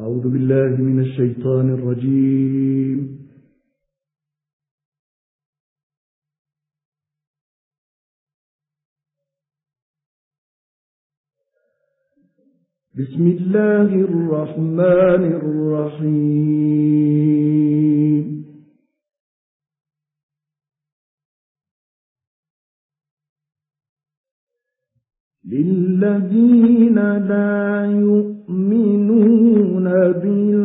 أعوذ بالله من الشيطان الرجيم. بسم الله الرحمن الرحيم. للذين لا يؤمنون بالآخرة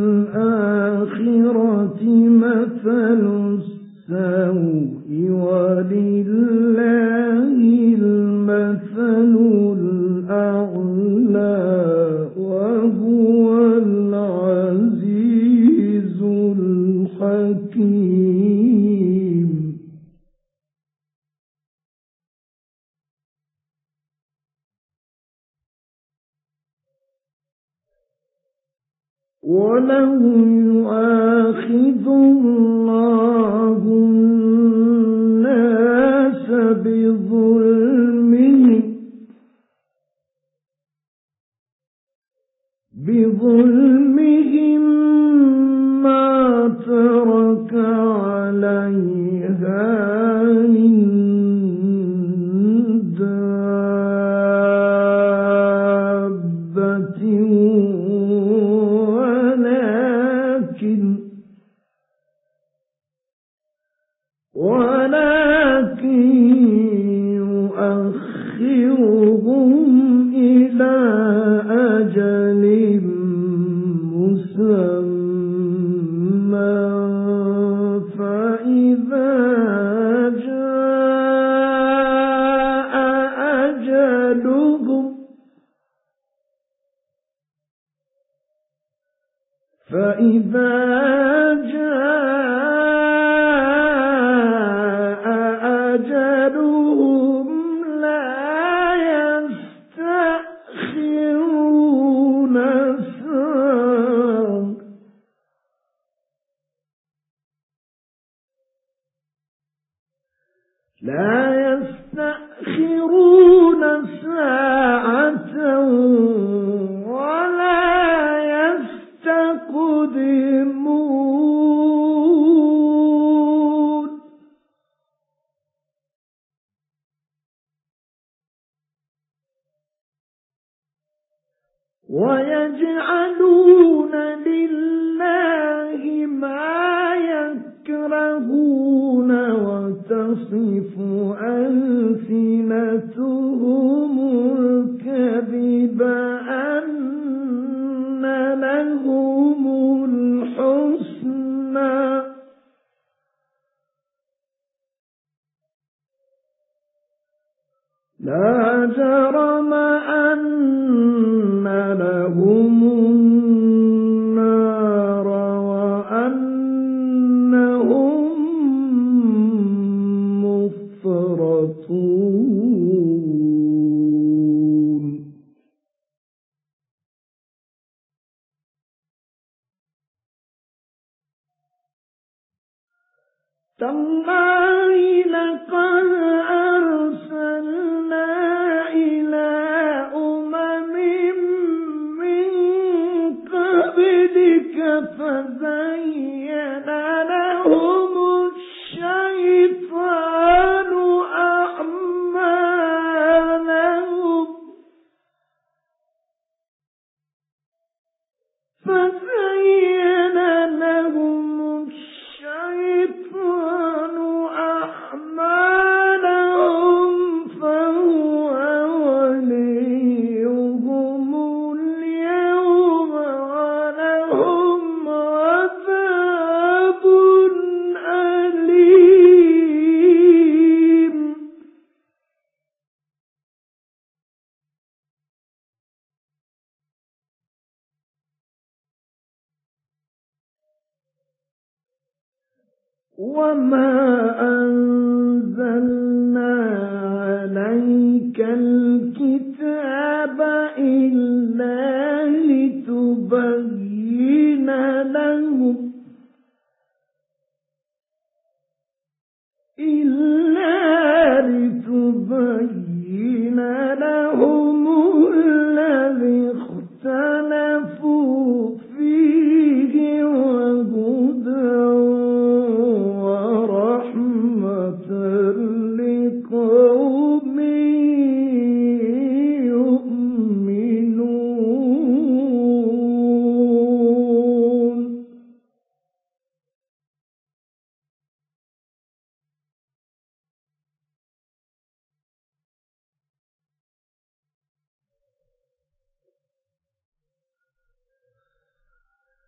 ولو يؤاخذ الله الناس ويجعلون لله ما يكرهون وتصف ألسنتهم الكذب أن لهم الحسنى. لا جرم تالله لقد وما أنزلنا عليك الكتاب إلا لتبين لهم إلا لتبين لهم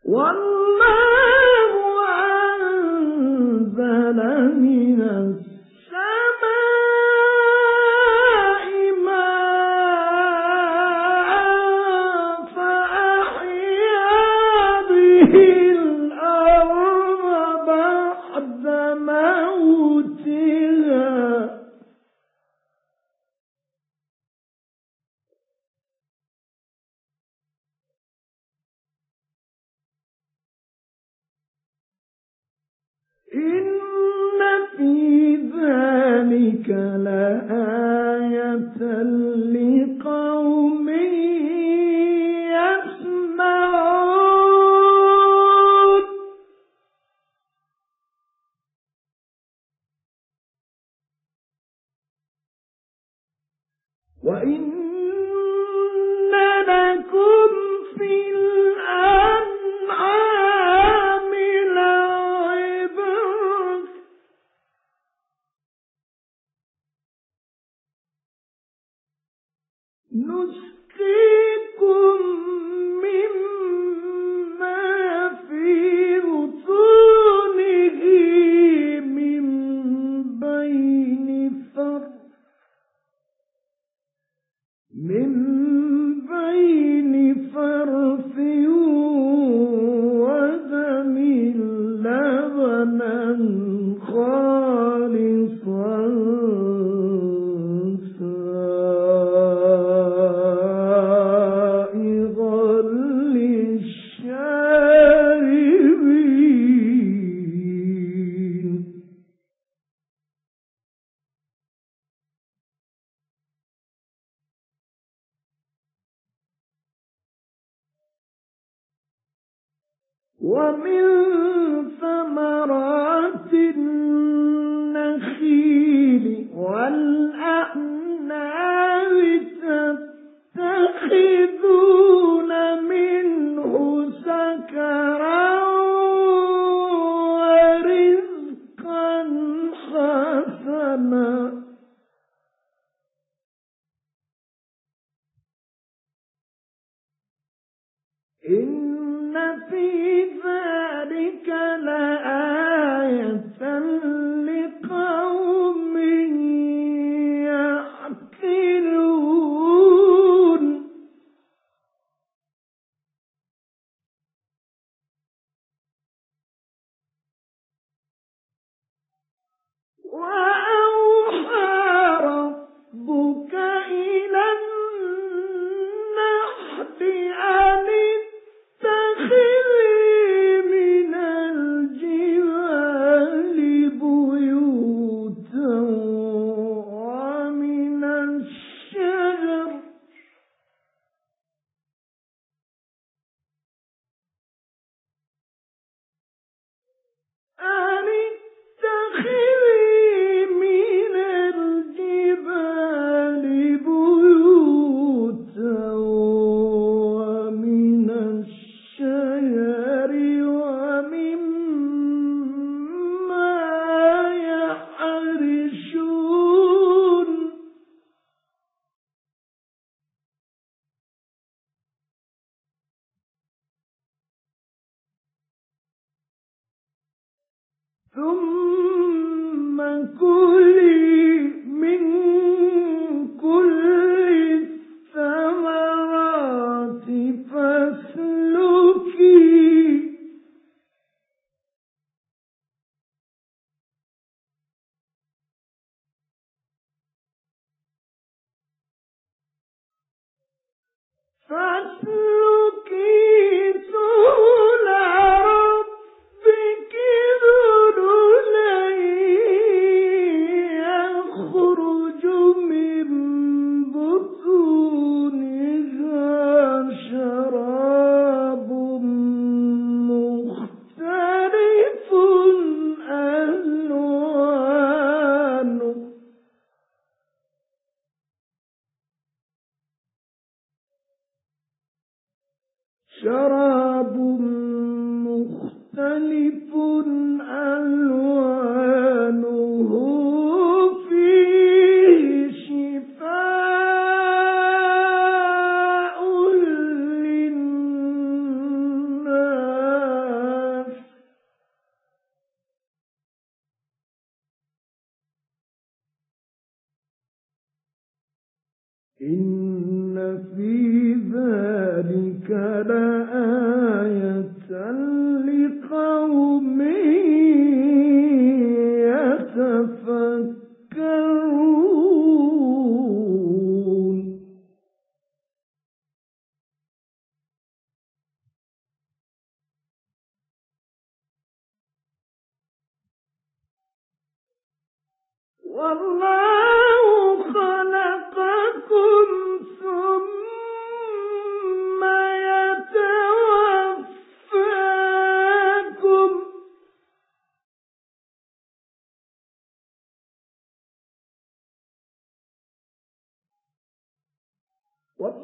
والله ذلك لا بين فرث ومن ثمرات النخيل والأعناب تتخذون First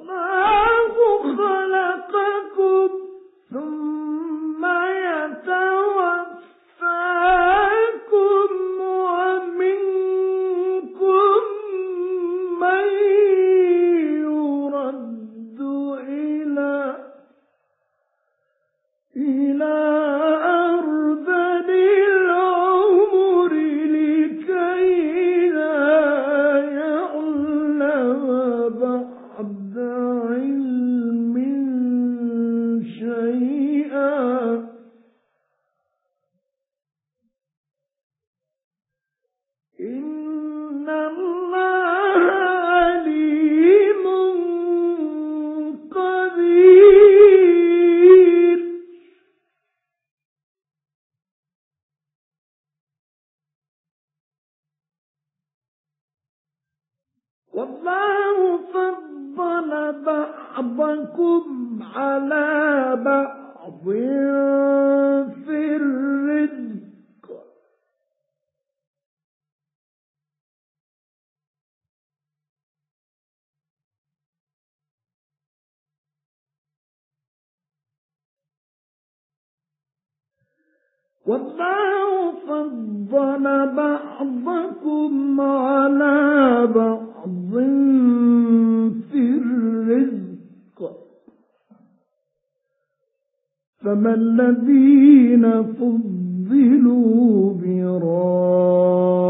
الله والله فضل بعضكم على بعض في الرزق فما الذين فضلوا براد